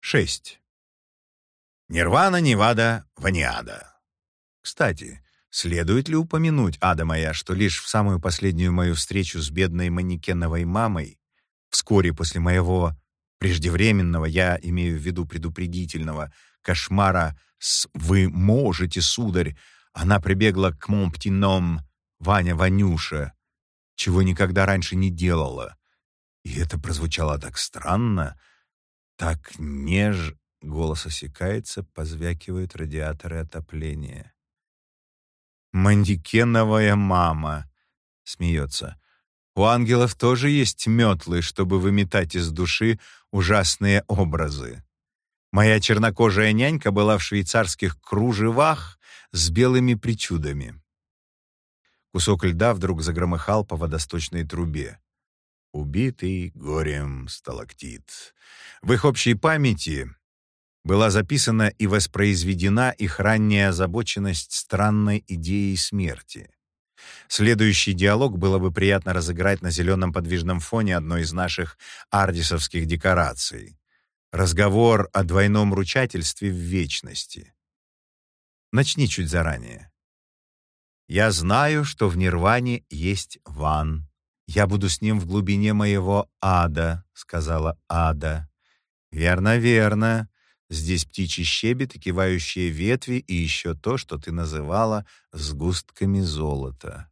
Шесть. Нирвана, Невада, Ваниада. Кстати, следует ли упомянуть, ада моя, что лишь в самую последнюю мою встречу с бедной манекеновой мамой, вскоре после моего преждевременного, я имею в виду предупредительного, кошмара с «Вы можете, сударь», она прибегла к Монптином, Ваня Ванюша, чего никогда раньше не делала. И это прозвучало так странно, так неж... Голос осекается, позвякивают радиаторы отопления. «Мандикеновая мама!» — смеется. «У ангелов тоже есть метлы, чтобы выметать из души ужасные образы. Моя чернокожая нянька была в швейцарских кружевах с белыми причудами». Кусок льда вдруг загромыхал по водосточной трубе. Убитый горем сталактит. В их общей памяти была записана и воспроизведена их ранняя озабоченность странной идеей смерти. Следующий диалог было бы приятно разыграть на зеленом подвижном фоне одной из наших ардисовских декораций. Разговор о двойном ручательстве в вечности. Начни чуть заранее. «Я знаю, что в Нирване есть Ван. Я буду с ним в глубине моего ада», — сказала Ада. «Верно, верно. Здесь птичий щебет и кивающие ветви, и еще то, что ты называла сгустками золота.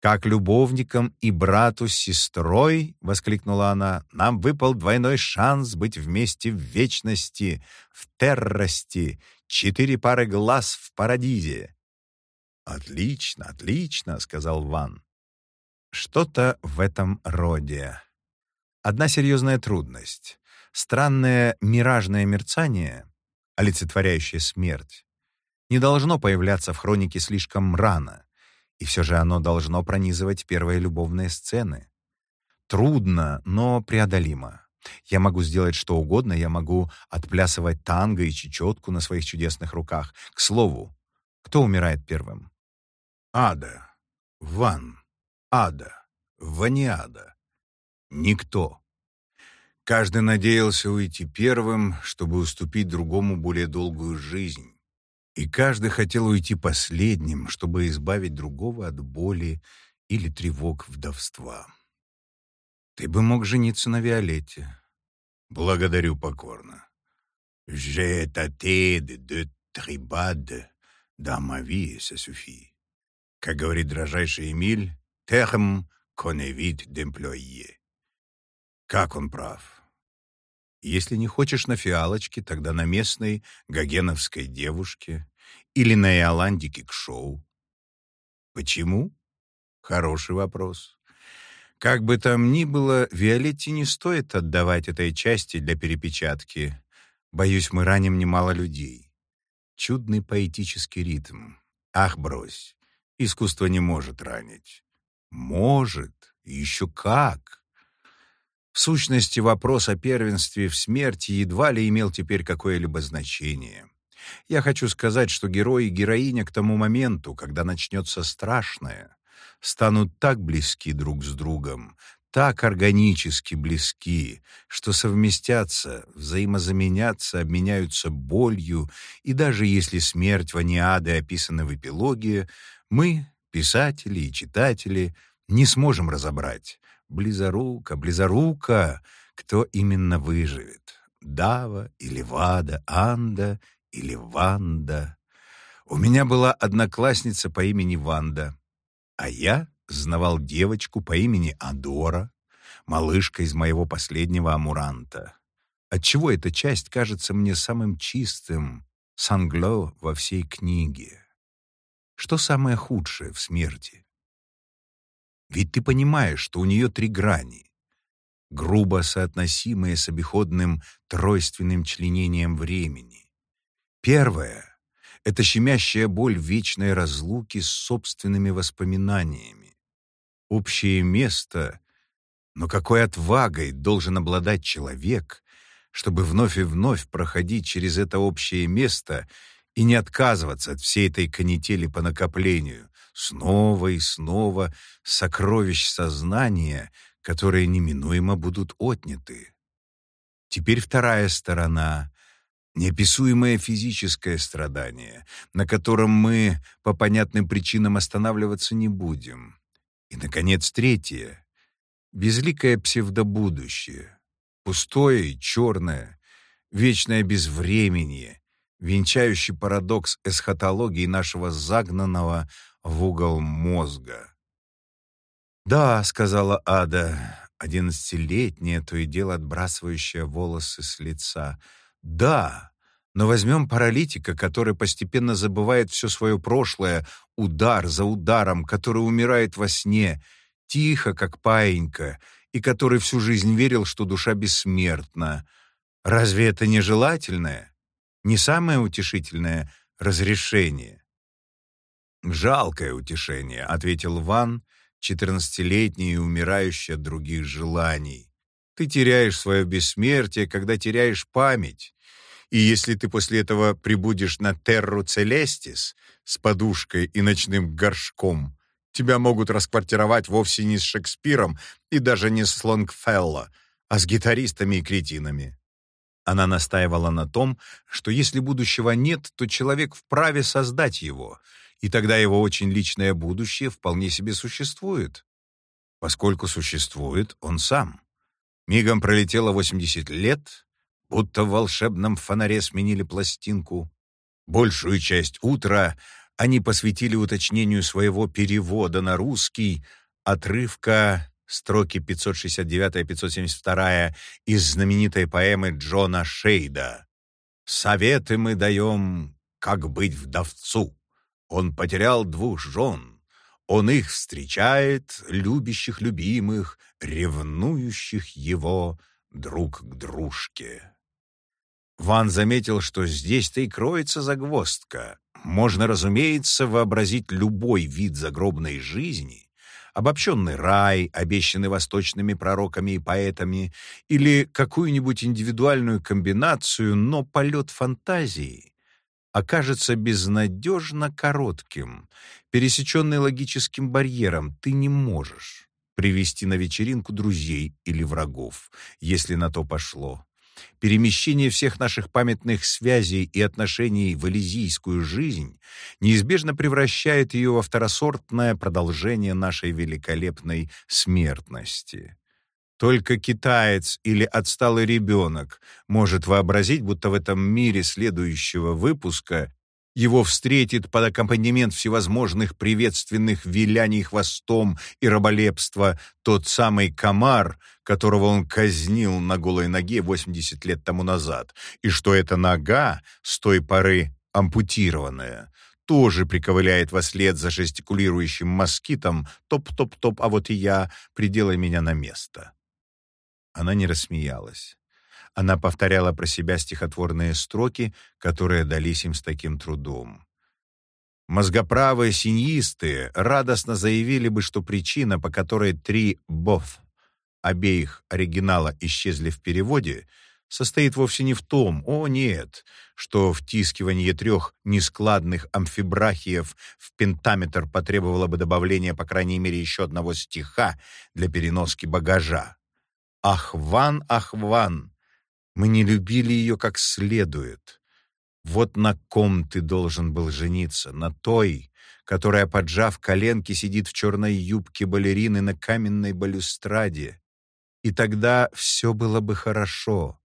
«Как любовникам и брату с сестрой», — воскликнула она, — «нам выпал двойной шанс быть вместе в вечности, в террости, четыре пары глаз в парадизе». «Отлично, отлично», — сказал Ван. «Что-то в этом роде. Одна серьезная трудность. Странное миражное мерцание, олицетворяющее смерть, не должно появляться в хронике слишком рано, и все же оно должно пронизывать первые любовные сцены. Трудно, но преодолимо. Я могу сделать что угодно, я могу отплясывать танго и чечетку на своих чудесных руках. К слову, кто умирает первым? Ада. Ван. Ада. Ваниада. Никто. Каждый надеялся уйти первым, чтобы уступить другому более долгую жизнь. И каждый хотел уйти последним, чтобы избавить другого от боли или тревог вдовства. Ты бы мог жениться на Виолетте. Благодарю покорно. «J'ai tâté de deux tribades dans ma vie, ça suffit». Как говорит дрожайший Эмиль, «terme qu'on évite d'employer». Как он прав. Если не хочешь на фиалочке, тогда на местной гогеновской девушке или на Иоланде Кикшоу. Почему? Хороший вопрос. Как бы там ни было, Виолетте не стоит отдавать этой части для перепечатки. Боюсь, мы раним немало людей. Чудный поэтический ритм. Ах, брось. Искусство не может ранить. Может. Еще как. В сущности, вопрос о первенстве в смерти едва ли имел теперь какое-либо значение. Я хочу сказать, что герой и героиня к тому моменту, когда начнется страшное, станут так близки друг с другом, так органически близки, что совместятся, взаимозаменятся, обменяются болью, и даже если смерть Ваниады описана в эпилоге, мы, писатели и читатели, не сможем разобрать, Близорука, близорука, кто именно выживет? Дава или Вада, Анда или Ванда? У меня была одноклассница по имени Ванда, а я знавал девочку по имени Адора, малышка из моего последнего амуранта. Отчего эта часть кажется мне самым чистым, сангло во всей книге? Что самое худшее в смерти? Ведь ты понимаешь, что у нее три грани, грубо соотносимые с обиходным тройственным членением времени. Первая — это щемящая боль вечной разлуки с собственными воспоминаниями. Общее место, но какой отвагой должен обладать человек, чтобы вновь и вновь проходить через это общее место и не отказываться от всей этой канители по накоплению, снова и снова сокровищ сознания, которые неминуемо будут отняты. Теперь вторая сторона — неописуемое физическое страдание, на котором мы по понятным причинам останавливаться не будем. И, наконец, третье — безликое псевдобудущее, пустое и черное, вечное безвременье, венчающий парадокс эсхатологии нашего загнанного в угол мозга. «Да», — сказала Ада, одиннадцатилетняя, то и дело отбрасывающая волосы с лица. «Да, но возьмем паралитика, который постепенно забывает все свое прошлое, удар за ударом, который умирает во сне, тихо, как паинька, и который всю жизнь верил, что душа бессмертна. Разве это не желательное? Не самое утешительное разрешение?» «Жалкое утешение», — ответил Ван, четырнадцатилетний и умирающий от других желаний. «Ты теряешь свое бессмертие, когда теряешь память. И если ты после этого прибудешь на Терру Целестис с подушкой и ночным горшком, тебя могут расквартировать вовсе не с Шекспиром и даже не с Лонгфелло, а с гитаристами и кретинами. Она настаивала на том, что если будущего нет, то человек вправе создать его, и тогда его очень личное будущее вполне себе существует. Поскольку существует он сам. Мигом пролетело 80 лет, будто в волшебном фонаре сменили пластинку. Большую часть утра они посвятили уточнению своего перевода на русский отрывка строки 569-572 из знаменитой поэмы Джона Шейда. «Советы мы даем, как быть вдовцу. Он потерял двух жен. Он их встречает, любящих любимых, ревнующих его друг к дружке». Ван заметил, что здесь-то и кроется загвоздка. Можно, разумеется, вообразить любой вид загробной жизни, обобщенный рай, обещанный восточными пророками и поэтами, или какую-нибудь индивидуальную комбинацию, но полет фантазии окажется безнадежно коротким, пересеченный логическим барьером. Ты не можешь привести на вечеринку друзей или врагов, если на то пошло. Перемещение всех наших памятных связей и отношений в элизийскую жизнь неизбежно превращает ее во второсортное продолжение нашей великолепной смертности. Только китаец или отсталый ребенок может вообразить, будто в этом мире следующего выпуска его встретит под аккомпанемент всевозможных приветственных виляний хвостом и раболепства тот самый комар, которого он казнил на голой ноге 80 лет тому назад, и что эта нога с той поры ампутированная, тоже приковыляет во след за жестикулирующим москитом «топ-топ-топ, а вот и я, приделай меня на место». Она не рассмеялась. Она повторяла про себя стихотворные строки, которые дались им с таким трудом. Мозгоправые синьисты радостно заявили бы, что причина, по которой три «боф» обеих оригинала исчезли в переводе, состоит вовсе не в том, о нет, что втискивание трех нескладных амфибрахиев в пентаметр потребовало бы добавления по крайней мере еще одного стиха для переноски багажа. «Ахван, Ахван, мы не любили ее как следует. Вот на ком ты должен был жениться, на той, которая, поджав коленки, сидит в черной юбке балерины на каменной балюстраде. И тогда все было бы хорошо.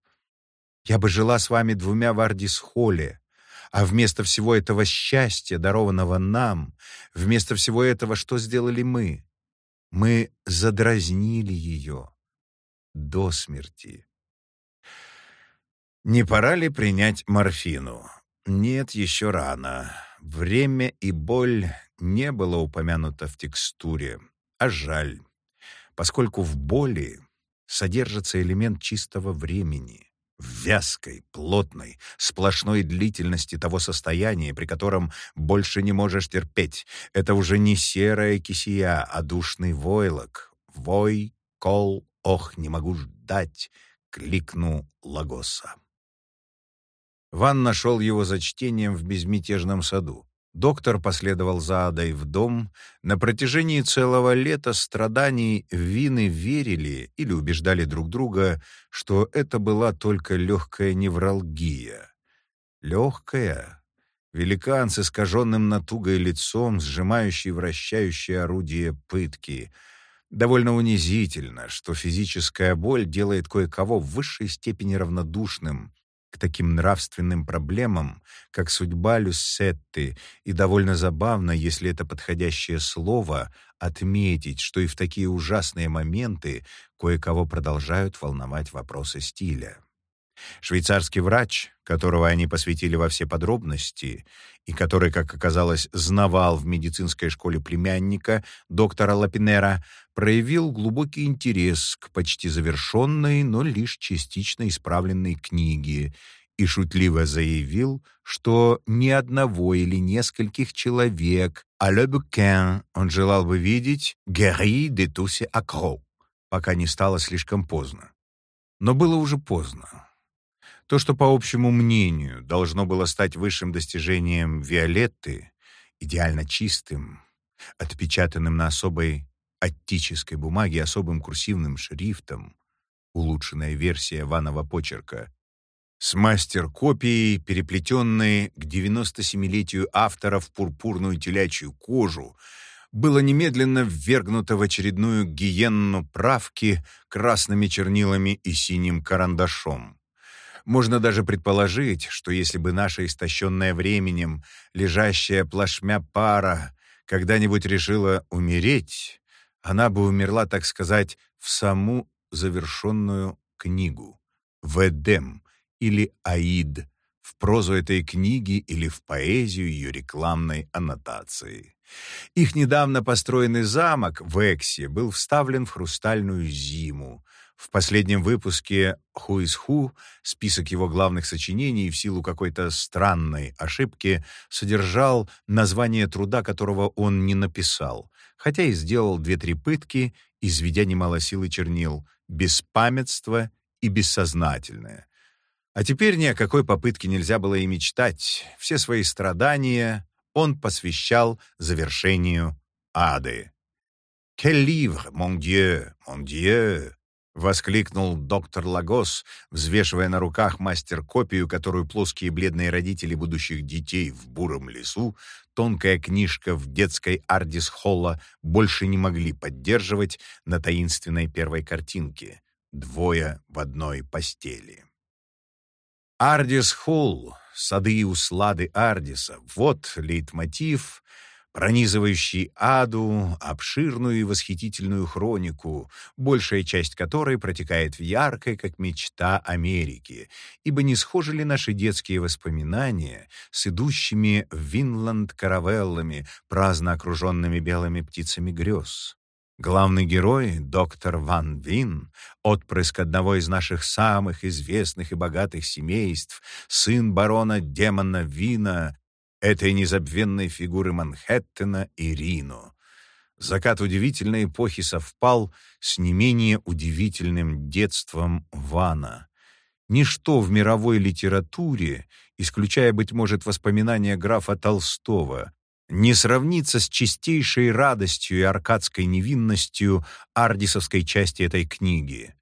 Я бы жила с вами двумя в Ардис-холле, а вместо всего этого счастья, дарованного нам, вместо всего этого, что сделали мы? Мы задразнили ее до смерти. Не пора ли принять морфину? Нет, еще рано. Время и боль не было упомянуто в текстуре, а жаль, поскольку в боли содержится элемент чистого времени, вязкой, плотной, сплошной длительности того состояния, при котором больше не можешь терпеть. Это уже не серая кисия, а душный войлок. Вой, кол, ох, не могу ждать, кликну Лагоса. Ван нашел его за чтением в безмятежном саду. Доктор последовал за Адой в дом. На протяжении целого лета страданий Вины верили или убеждали друг друга, что это была только легкая невралгия. Легкая? Великан с искаженным натугой лицом, сжимающий вращающее орудие пытки. Довольно унизительно, что физическая боль делает кое-кого в высшей степени равнодушным к таким нравственным проблемам, как судьба Люссетты, и довольно забавно, если это подходящее слово, отметить, что и в такие ужасные моменты кое-кого продолжают волновать вопросы стиля. Швейцарский врач, которого они посвятили во все подробности, и который, как оказалось, знавал в медицинской школе племянника, доктора Лапинера, проявил глубокий интерес к почти завершенной, но лишь частично исправленной книге и шутливо заявил, что ни одного или нескольких человек а Le Bouquin он желал бы видеть «Guéri de tous ces accros», пока не стало слишком поздно. Но было уже поздно. То, что, по общему мнению, должно было стать высшим достижением Виолетты, идеально чистым, отпечатанным на особой оттической бумаге особым курсивным шрифтом, улучшенная версия ванного почерка, с мастер-копией, переплетенной к 97-летию автора в пурпурную телячью кожу, было немедленно ввергнуто в очередную гиенну правки красными чернилами и синим карандашом. Можно даже предположить, что если бы наша истощенная временем, лежащая плашмя пара, когда-нибудь решила умереть, она бы умерла, так сказать, в саму завершенную книгу, в Эдем или Аид, в прозу этой книги или в поэзию ее рекламной аннотации. Их недавно построенный замок в Эксе был вставлен в хрустальную зиму, в последнем выпуске «Who is Who» список его главных сочинений в силу какой-то странной ошибки содержал название труда, которого он не написал, хотя и сделал две-три пытки, изведя немало сил и чернил, беспамятство и бессознательное. А теперь ни о какой попытке нельзя было и мечтать. Все свои страдания он посвящал завершению ады. «Quel livre, mon Dieu, mon Dieu!» — воскликнул доктор Лагос, взвешивая на руках мастер-копию, которую плоские бледные родители будущих детей в буром лесу, тонкая книжка в детской Ардис-Холла больше не могли поддерживать на таинственной первой картинке «Двое в одной постели». Ардис-Холл, сады и услады Ардиса — вот лейтмотив — пронизывающий аду, обширную и восхитительную хронику, большая часть которой протекает в яркой, как мечта Америки, ибо не схожи ли наши детские воспоминания с идущими в Винланд каравеллами, праздно окруженными белыми птицами грез? Главный герой, доктор Ван Вин, отпрыск одного из наших самых известных и богатых семейств, сын барона Демона Вина, этой незабвенной фигуры Манхэттена и Рино. Закат удивительной эпохи совпал с не менее удивительным детством Вана. Ничто в мировой литературе, исключая, быть может, воспоминания графа Толстого, не сравнится с чистейшей радостью и аркадской невинностью ардисовской части этой книги.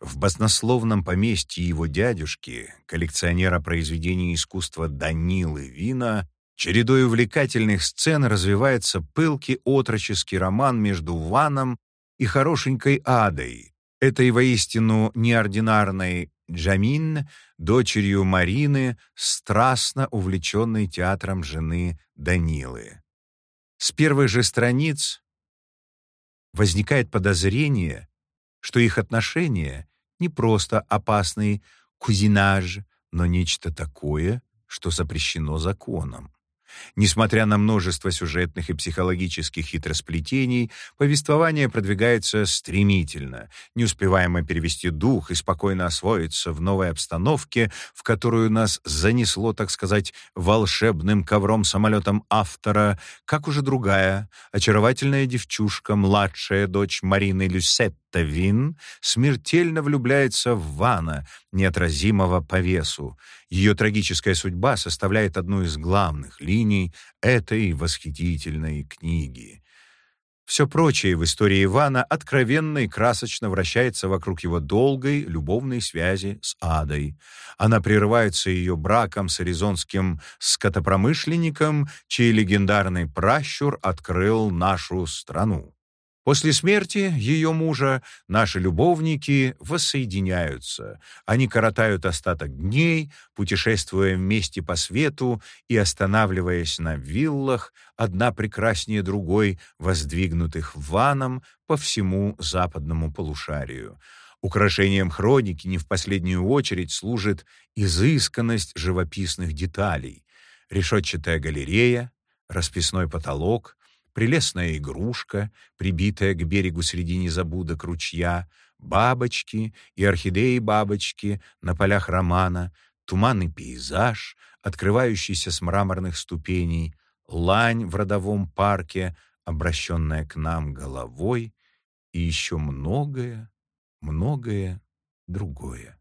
В баснословном поместье его дядюшки, коллекционера произведений искусства Данилы Вина, Чередой увлекательных сцен развивается пылкий отроческий роман между Ваном и хорошенькой Адой, этой воистину неординарной Джамин, дочерью Марины, страстно увлеченной театром жены Данилы. С первых же страниц возникает подозрение, что их отношения не просто опасный кузинаж, но нечто такое, что запрещено законом. Несмотря на множество сюжетных и психологических хитросплетений, повествование продвигается стремительно. Не успеваем мы перевести дух и спокойно освоиться в новой обстановке, в которую нас занесло, так сказать, волшебным ковром-самолетом автора, как уже другая, очаровательная девчушка, младшая дочь Марины Люсетт, Ставин смертельно влюбляется в Вана, неотразимого по весу. Ее трагическая судьба составляет одну из главных линий этой восхитительной книги. Все прочее в истории Ивана откровенно и красочно вращается вокруг его долгой любовной связи с Адой. Она прерывается ее браком с аризонским скотопромышленником, чей легендарный пращур открыл нашу страну. После смерти ее мужа наши любовники воссоединяются. Они коротают остаток дней, путешествуя вместе по свету и останавливаясь на виллах, одна прекраснее другой, воздвигнутых ваном по всему западному полушарию. Украшением хроники не в последнюю очередь служит изысканность живописных деталей. Решетчатая галерея, расписной потолок, прелестная игрушка, прибитая к берегу среди незабудок ручья, бабочки и орхидеи-бабочки на полях романа, туманный пейзаж, открывающийся с мраморных ступеней, лань в родовом парке, обращенная к нам головой, и еще многое, многое другое.